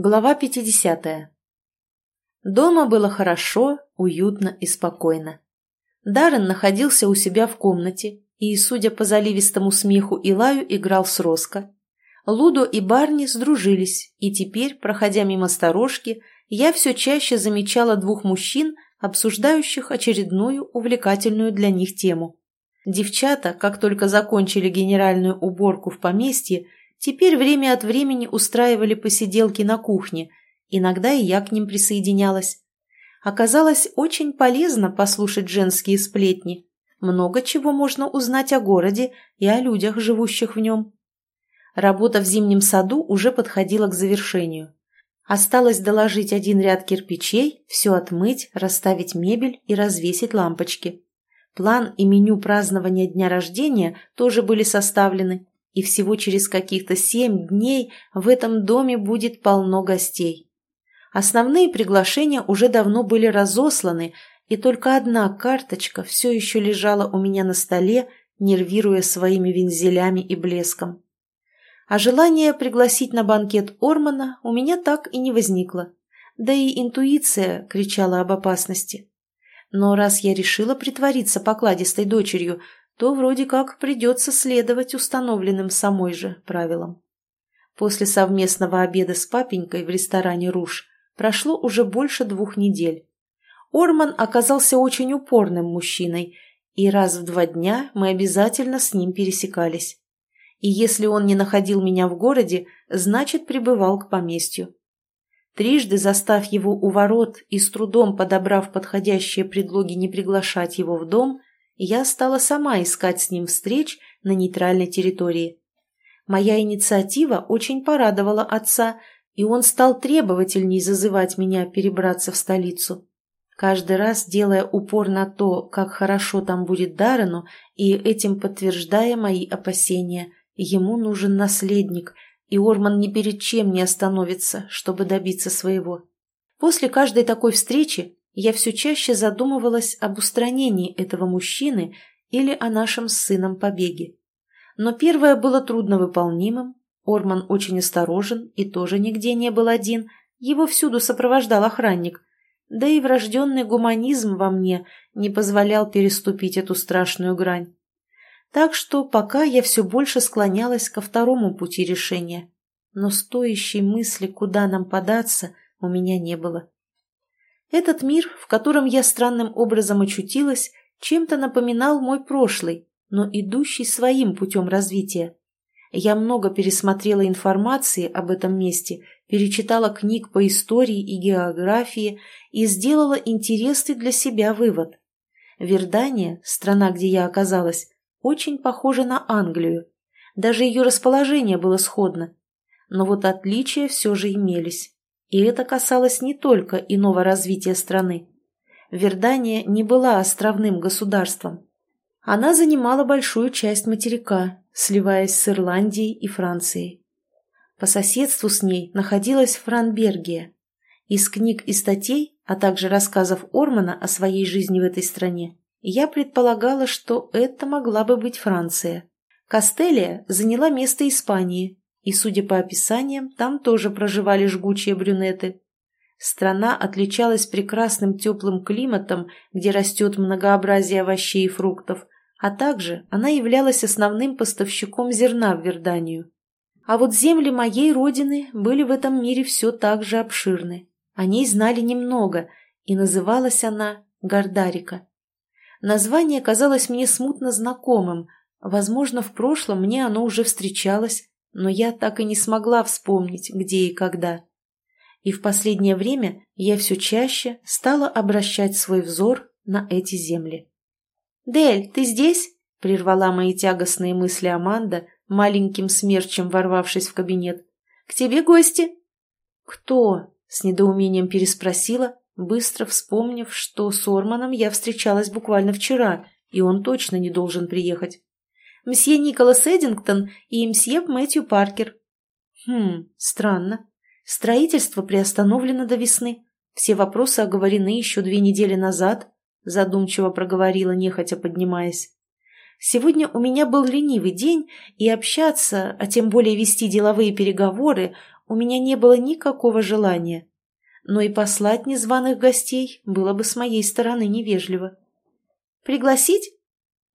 Глава 50. Дома было хорошо, уютно и спокойно. Даррен находился у себя в комнате и, судя по заливистому смеху и лаю, играл с Роско. Лудо и Барни сдружились, и теперь, проходя мимо сторожки, я все чаще замечала двух мужчин, обсуждающих очередную увлекательную для них тему. Девчата, как только закончили генеральную уборку в поместье, теперь время от времени устраивали посиделки на кухне, иногда и я к ним присоединялась. Оказалось очень полезно послушать женские сплетни. Много чего можно узнать о городе и о людях, живущих в нем. Работа в зимнем саду уже подходила к завершению. Осталось доложить один ряд кирпичей, все отмыть, расставить мебель и развесить лампочки. План и меню празднования дня рождения тоже были составлены, и всего через каких-то семь дней в этом доме будет полно гостей. Основные приглашения уже давно были разосланы, и только одна карточка все еще лежала у меня на столе, нервируя своими вензелями и блеском. А желание пригласить на банкет Ормана у меня так и не возникло. Да и интуиция кричала об опасности. Но раз я решила притвориться покладистой дочерью, то вроде как придется следовать установленным самой же правилам. После совместного обеда с папенькой в ресторане «Руж» прошло уже больше двух недель. Орман оказался очень упорным мужчиной, и раз в два дня мы обязательно с ним пересекались. И если он не находил меня в городе, значит, прибывал к поместью. Трижды застав его у ворот и с трудом подобрав подходящие предлоги не приглашать его в дом, я стала сама искать с ним встреч на нейтральной территории. Моя инициатива очень порадовала отца, и он стал требовательней зазывать меня перебраться в столицу. Каждый раз делая упор на то, как хорошо там будет Даррену, и этим подтверждая мои опасения, ему нужен наследник, и Орман ни перед чем не остановится, чтобы добиться своего. После каждой такой встречи я все чаще задумывалась об устранении этого мужчины или о нашем с сыном побеге. Но первое было трудновыполнимым, Орман очень осторожен и тоже нигде не был один, его всюду сопровождал охранник, да и врожденный гуманизм во мне не позволял переступить эту страшную грань. Так что пока я все больше склонялась ко второму пути решения, но стоящей мысли, куда нам податься, у меня не было. Этот мир, в котором я странным образом очутилась, чем-то напоминал мой прошлый, но идущий своим путем развития. Я много пересмотрела информации об этом месте, перечитала книг по истории и географии и сделала интересный для себя вывод. Вердания, страна, где я оказалась, очень похожа на Англию. Даже ее расположение было сходно. Но вот отличия все же имелись. И это касалось не только иного развития страны. Вердания не была островным государством. Она занимала большую часть материка, сливаясь с Ирландией и Францией. По соседству с ней находилась Франбергия. Из книг и статей, а также рассказов Ормана о своей жизни в этой стране, я предполагала, что это могла бы быть Франция. Кастелия заняла место Испании, и, судя по описаниям, там тоже проживали жгучие брюнеты. Страна отличалась прекрасным теплым климатом, где растет многообразие овощей и фруктов, а также она являлась основным поставщиком зерна в Верданию. А вот земли моей родины были в этом мире все так же обширны. О ней знали немного, и называлась она Гордарика. Название казалось мне смутно знакомым, возможно, в прошлом мне оно уже встречалось, но я так и не смогла вспомнить, где и когда. И в последнее время я все чаще стала обращать свой взор на эти земли. «Дель, ты здесь?» — прервала мои тягостные мысли Аманда, маленьким смерчем ворвавшись в кабинет. «К тебе гости?» «Кто?» — с недоумением переспросила, быстро вспомнив, что с Орманом я встречалась буквально вчера, и он точно не должен приехать мсье Николас Эдингтон и мсье Мэтью Паркер. Хм, странно. Строительство приостановлено до весны. Все вопросы оговорены еще две недели назад, задумчиво проговорила, нехотя поднимаясь. Сегодня у меня был ленивый день, и общаться, а тем более вести деловые переговоры, у меня не было никакого желания. Но и послать незваных гостей было бы с моей стороны невежливо. «Пригласить?»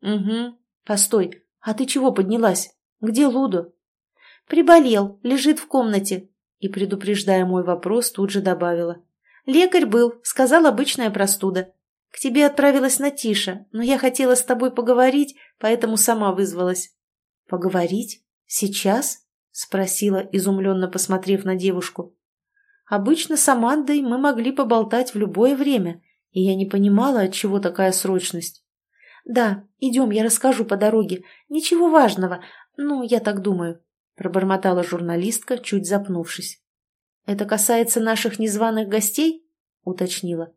«Угу. Постой, а ты чего поднялась? Где Лудо?» «Приболел, лежит в комнате», и, предупреждая мой вопрос, тут же добавила. «Лекарь был, сказал обычная простуда. К тебе отправилась Натиша, но я хотела с тобой поговорить, поэтому сама вызвалась». «Поговорить? Сейчас?» — спросила, изумленно посмотрев на девушку. «Обычно с Амандой мы могли поболтать в любое время, и я не понимала, от чего такая срочность». «Да, идем, я расскажу по дороге. Ничего важного. Ну, я так думаю», — пробормотала журналистка, чуть запнувшись. «Это касается наших незваных гостей?» — уточнила.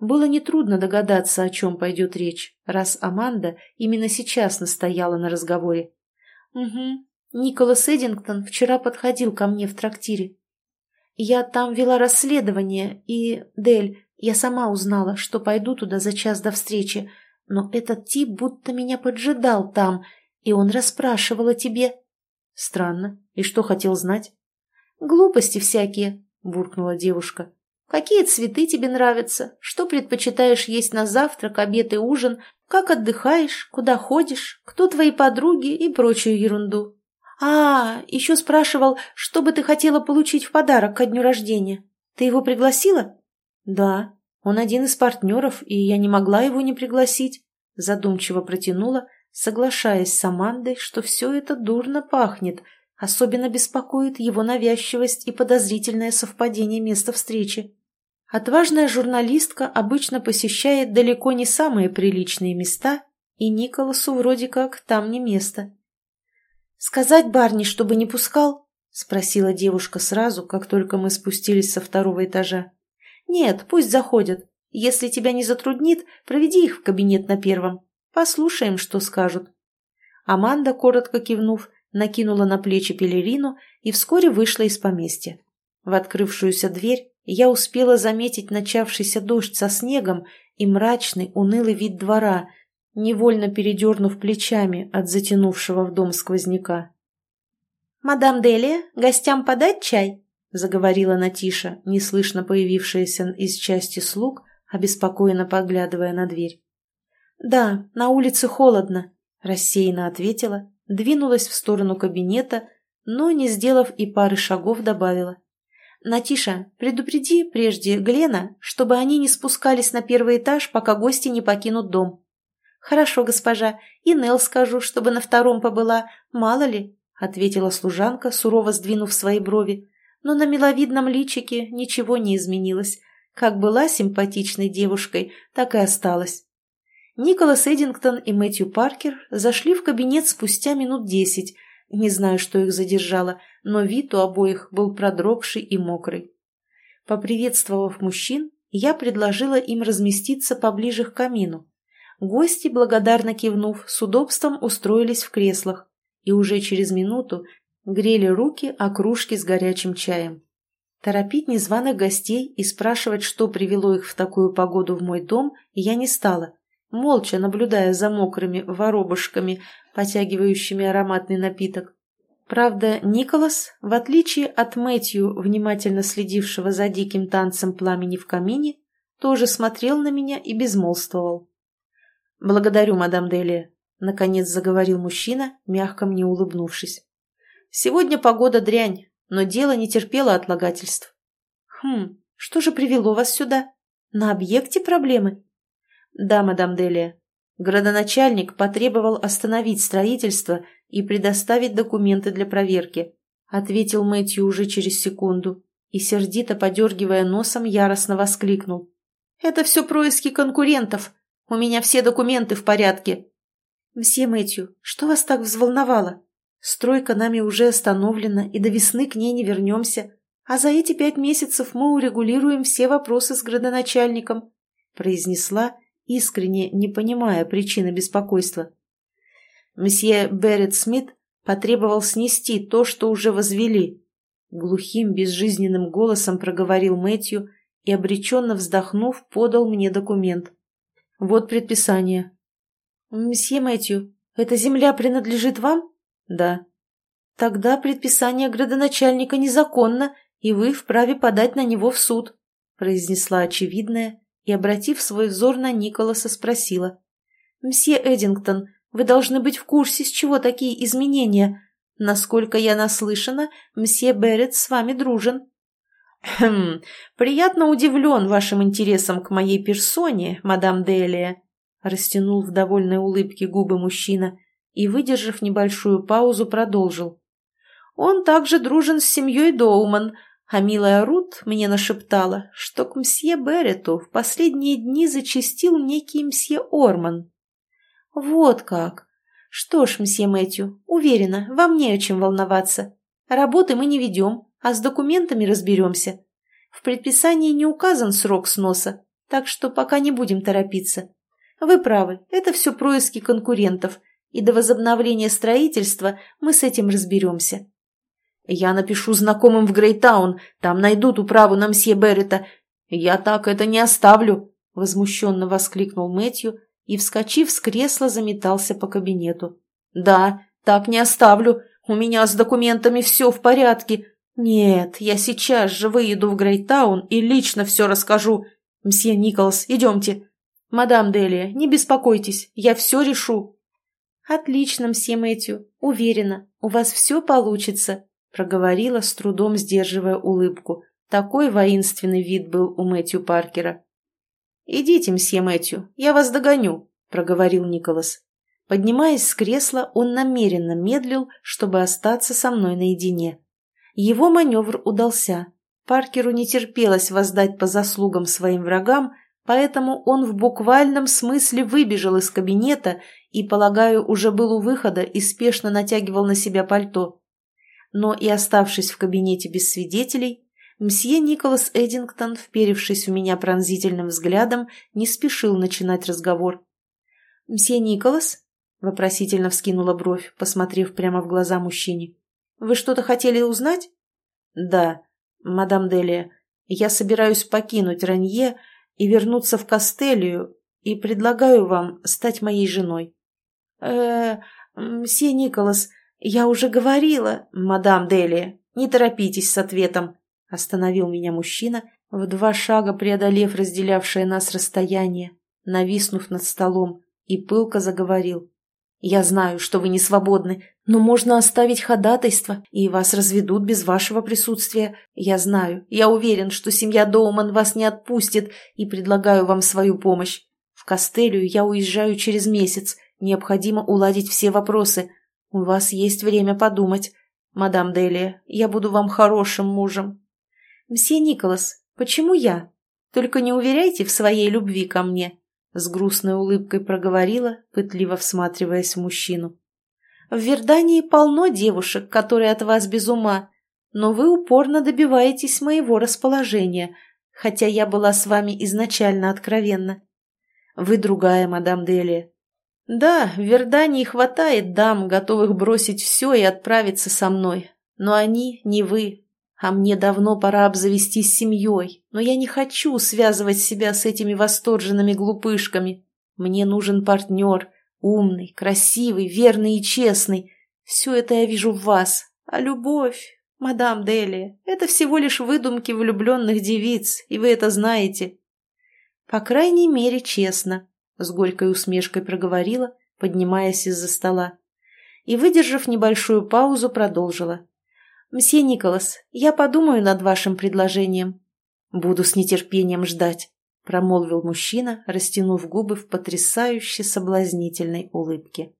Было нетрудно догадаться, о чем пойдет речь, раз Аманда именно сейчас настояла на разговоре. «Угу. Николас Эдингтон вчера подходил ко мне в трактире. Я там вела расследование, и, Дель, я сама узнала, что пойду туда за час до встречи, но этот тип будто меня поджидал там, и он расспрашивал о тебе». «Странно. И что хотел знать?» «Глупости всякие», — буркнула девушка. Какие цветы тебе нравятся? Что предпочитаешь есть на завтрак, обед и ужин? Как отдыхаешь? Куда ходишь? Кто твои подруги и прочую ерунду? А, еще спрашивал, что бы ты хотела получить в подарок ко дню рождения. Ты его пригласила? Да, он один из партнеров, и я не могла его не пригласить. Задумчиво протянула, соглашаясь с Амандой, что все это дурно пахнет. Особенно беспокоит его навязчивость и подозрительное совпадение места встречи. Отважная журналистка обычно посещает далеко не самые приличные места, и Николасу вроде как там не место. «Сказать Барни, чтобы не пускал?» — спросила девушка сразу, как только мы спустились со второго этажа. «Нет, пусть заходят. Если тебя не затруднит, проведи их в кабинет на первом. Послушаем, что скажут». Аманда, коротко кивнув, накинула на плечи пелерину и вскоре вышла из поместья. В открывшуюся дверь я успела заметить начавшийся дождь со снегом и мрачный, унылый вид двора, невольно передернув плечами от затянувшего в дом сквозняка. «Мадам Делия, гостям подать чай?» — заговорила Натиша, неслышно появившаяся из части слуг, обеспокоенно поглядывая на дверь. «Да, на улице холодно», — рассеянно ответила, двинулась в сторону кабинета, но, не сделав и пары шагов, добавила. «Натиша, предупреди прежде Глена, чтобы они не спускались на первый этаж, пока гости не покинут дом». «Хорошо, госпожа, и Нел скажу, чтобы на втором побыла, мало ли», — ответила служанка, сурово сдвинув свои брови. Но на миловидном личике ничего не изменилось. Как была симпатичной девушкой, так и осталась. Николас Эдингтон и Мэтью Паркер зашли в кабинет спустя минут десять, не знаю, что их задержало, но вид у обоих был продрогший и мокрый. Поприветствовав мужчин, я предложила им разместиться поближе к камину. Гости, благодарно кивнув, с удобством устроились в креслах и уже через минуту грели руки о кружке с горячим чаем. Торопить незваных гостей и спрашивать, что привело их в такую погоду в мой дом, я не стала, молча наблюдая за мокрыми воробушками, потягивающими ароматный напиток. Правда, Николас, в отличие от Мэтью, внимательно следившего за диким танцем пламени в камине, тоже смотрел на меня и безмолвствовал. «Благодарю, мадам Делия», — наконец заговорил мужчина, мягко мне улыбнувшись. «Сегодня погода дрянь, но дело не терпело отлагательств». «Хм, что же привело вас сюда? На объекте проблемы?» «Да, мадам Делия. Градоначальник потребовал остановить строительство и предоставить документы для проверки», ответил Мэтью уже через секунду и, сердито подергивая носом, яростно воскликнул. «Это все происки конкурентов. У меня все документы в порядке». «Мсье Мэтью, что вас так взволновало? Стройка нами уже остановлена, и до весны к ней не вернемся, а за эти пять месяцев мы урегулируем все вопросы с градоначальником», произнесла искренне не понимая причины беспокойства. Месье Берет Смит потребовал снести то, что уже возвели. Глухим, безжизненным голосом проговорил Мэтью и, обреченно вздохнув, подал мне документ. Вот предписание. «Месье Мэтью, эта земля принадлежит вам?» «Да». тогда предписание градоначальника незаконно, и вы вправе подать на него в суд», произнесла очевидное и, обратив свой взор на Николаса, спросила. «Мсье Эдингтон, вы должны быть в курсе, с чего такие изменения. Насколько я наслышана, мсье Берет с вами дружен». «Хм, приятно удивлен вашим интересом к моей персоне, мадам Делия», растянул в довольной улыбке губы мужчина и, выдержав небольшую паузу, продолжил. «Он также дружен с семьей Доуман, а милая Рут мне нашептала, что к мсье Берету в последние дни зачастил некий мсье Орман». «Вот как! Что ж, мсье Мэтью, уверена, вам не о чем волноваться. Работы мы не ведем, а с документами разберемся. В предписании не указан срок сноса, так что пока не будем торопиться. Вы правы, это все происки конкурентов, и до возобновления строительства мы с этим разберемся. Я напишу знакомым в Грейтаун, там найдут управу на мсье Беррета. Я так это не оставлю, — возмущенно воскликнул Мэтью и, вскочив с кресла, заметался по кабинету. Да, так не оставлю, у меня с документами все в порядке, «Нет, я сейчас же выеду в Грейтаун и лично все расскажу. Мсье Николас, идемте. Мадам Делия, не беспокойтесь, я все решу». «Отлично, мсье уверена, у вас все получится», проговорила, с трудом сдерживая улыбку. Такой воинственный вид был у Мэтью Паркера. «Идите, мсье Мэтью, я вас догоню», — проговорил Николас. Поднимаясь с кресла, он намеренно медлил, чтобы остаться со мной наедине. Его маневр удался. Паркеру не терпелось воздать по заслугам своим врагам, поэтому он в буквальном смысле выбежал из кабинета и, полагаю, уже был у выхода и спешно натягивал на себя пальто. Но и оставшись в кабинете без свидетелей, мсье Николас Эдингтон, вперевшись в меня пронзительным взглядом, не спешил начинать разговор. «Мсье Николас?» — вопросительно вскинула бровь, посмотрев прямо в глаза мужчине. Вы что-то хотели узнать? Да, мадам Делия, я собираюсь покинуть Ранье и вернуться в Кастелию и предлагаю вам стать моей женой. э мсье Николас, я уже говорила, мадам Делия, не торопитесь с ответом, остановил меня мужчина, в два шага преодолев разделявшее нас расстояние, нависнув над столом, и пылко заговорил. «Я знаю, что вы не свободны, но можно оставить ходатайство, и вас разведут без вашего присутствия. Я знаю, я уверен, что семья Доуман вас не отпустит, и предлагаю вам свою помощь. В Костелию я уезжаю через месяц, необходимо уладить все вопросы. У вас есть время подумать. Мадам Делия, я буду вам хорошим мужем». «Мсье Николас, почему я? Только не уверяйте в своей любви ко мне», — с грустной улыбкой проговорила, пытливо всматриваясь в мужчину. В Вердании полно девушек, которые от вас без ума, но вы упорно добиваетесь моего расположения, хотя я была с вами изначально откровенна. Вы другая, мадам Делия. Да, в Вердании хватает дам, готовых бросить все и отправиться со мной, но они не вы, а мне давно пора обзавестись семьей, но я не хочу связывать себя с этими восторженными глупышками. Мне нужен партнер — Умный, красивый, верный и честный. Все это я вижу в вас. А любовь, мадам Дели, это всего лишь выдумки влюбленных девиц, и вы это знаете. По крайней мере, честно, — с горькой усмешкой проговорила, поднимаясь из-за стола. И, выдержав небольшую паузу, продолжила. «Мсье Николас, я подумаю над вашим предложением. Буду с нетерпением ждать промолвил мужчина, растянув губы в потрясающе соблазнительной улыбке.